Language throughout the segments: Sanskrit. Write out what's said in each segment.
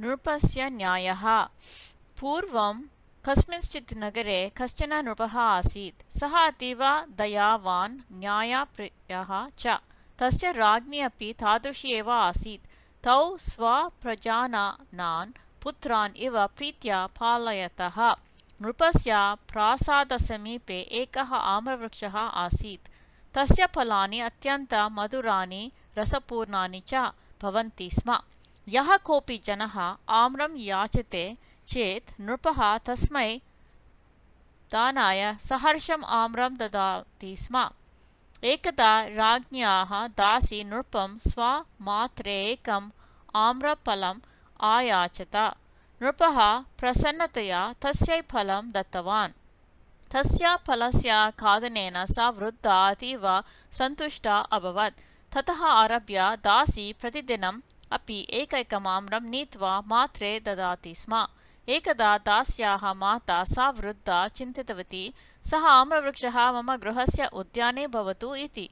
नृपस्य न्यायः। पूर्वं कस्मिंश्चित् नगरे कश्चन नृपः आसीत्। सः अतीव दयावान् न्यायप्रियः च। तस्य राज्ञी अपि तादृशी एव आसीत्। तौ स्वप्रजानान् पुत्रान् इव प्रीत्या पालयतः। नृपस्य प्रासादसमीपे एकः आम्रवृक्षः आसीत्। तस्य फलानि अत्यन्तमधुराणि रसपूर्णानि च भवन्ति स्म यः कोऽपि जनः आम्रं याचते चेत् नृपः तस्मै दानाय सहर्षम् आम्रं ददाति स्म। एकदा राज्ञ्याः दासी नृपं स्वमात्रे एकम् आम्रफलम् आयाचत। नृपः प्रसन्नतया तस्यै फलं दत्तवान्। तस्य फलस्य खादनेन सा वृद्धा अतीव सन्तुष्टा अभवत्। ततः आरभ्य दासी प्रतिदिनम् अपि एकैकम् नीत्वा मात्रे ददाति स्म। एकदा दास्याः माता सा वृद्धा चिन्तितवती सः आम्रवृक्षः मम गृहस्य उद्याने भवतु इति।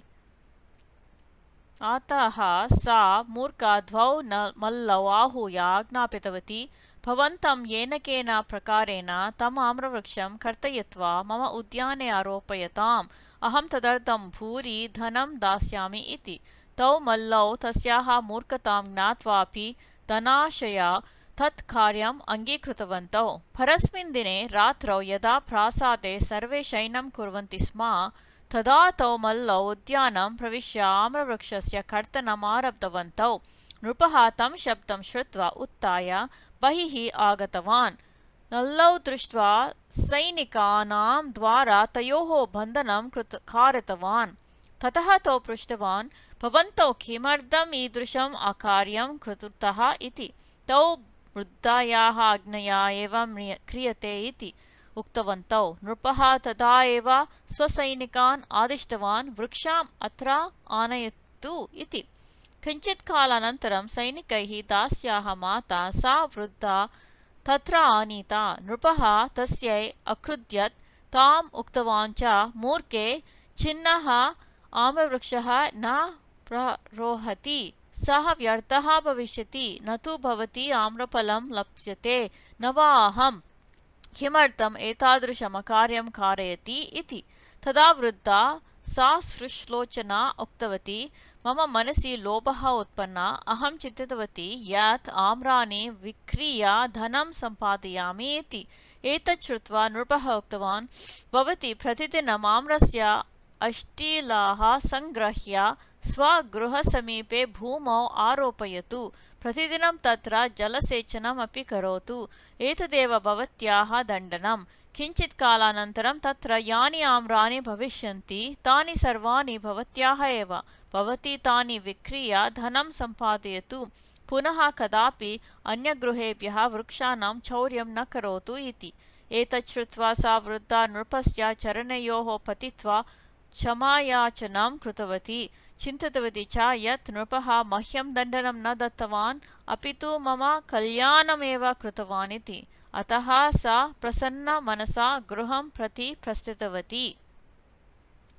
अतः सा मूर्खा द्वौ न मल्लौ आहूय आज्ञापितवती भवन्तं येन केन प्रकारेण तम् आम्रवृक्षं कर्तयित्वा मम उद्याने आरोपयताम्। अहं तदर्थं भूरि धनं दास्यामि इति तौ मल्लौ तस्याः मूर्खतां ज्ञात्वापि धनाशया तत् कार्यम् अङ्गीकृतवन्तौ। परस्मिन् दिने रात्रौ यदा प्रासादे सर्वे शयनं कुर्वन्ति स्म तदा तौ मल्लौ उद्यानं प्रविश्य आम्रवृक्षस्य कर्तनम् आरब्धवन्तौ। नृपः तं शब्दं श्रुत्वा उत्थाय बहिः आगतवान्। नल्लौ दृष्ट्वा सैनिकानां द्वारा तयोः बन्धनं कृत कारितवान् ततः तौ पृष्टवान् भवन्तौ किमर्थम् ईदृशम् अकार्यं कृतः इति। तौ वृद्धायाः आज्ञया एवं क्रियते इति उक्तवन्तौ। नृपः तदा एव स्वसैनिकान् आदिष्टवान् वृक्षाम् अत्र आनयतु इति। किञ्चित् कालानन्तरं सैनिकैः दास्याः माता सा वृद्धा तत्र आनीता। नृपः तस्यै अक्रुध्यत् ताम् उक्तवान् च मूर्खे छिन्नः आम्रवृक्षः न प्ररोहति सः व्यर्थः भविष्यति न तु भवती आम्रफलं लप्स्यते न वा अहं किमर्थम् एतादृशमकार्यं कारयति इति। तदा वृद्धा सा सृश्लोचना उक्तवती मम मनसि लोभः उत्पन्ना अहं चिन्तितवती यत् आम्राणि विक्रीय धनं सम्पादयामि इति। एतत् श्रुत्वा नृपः उक्तवान् भवती प्रतिदिनम् आम्रस्य अष्टीलाः सङ्गृह्य स्वगृहसमीपे भूमौ आरोपयतु। प्रतिदिनं तत्र जलसेचनम् अपि करोतु। एतदेव भवत्याः दण्डनम् किञ्चित् कालानन्तरं तत्र यानि आम्राणि भविष्यन्ति तानि सर्वाणि भवत्याः एव। भवती तानि विक्रीय धनं सम्पादयतु। पुनः कदापि अन्यगृहेभ्यः वृक्षाणां चौर्यं न करोतु इति। एतत् श्रुत्वा सा वृद्धा नृपस्य चरणयोः पतित्वा क्षमायाचनां कृतवती चिन्तितवती च यत् नृपः मह्यं दण्डनं न दत्तवान् अपि तु मम कल्याणमेव कृतवान् इति अतः सा प्रसन्नमनसा गृहं प्रति प्रस्थितवती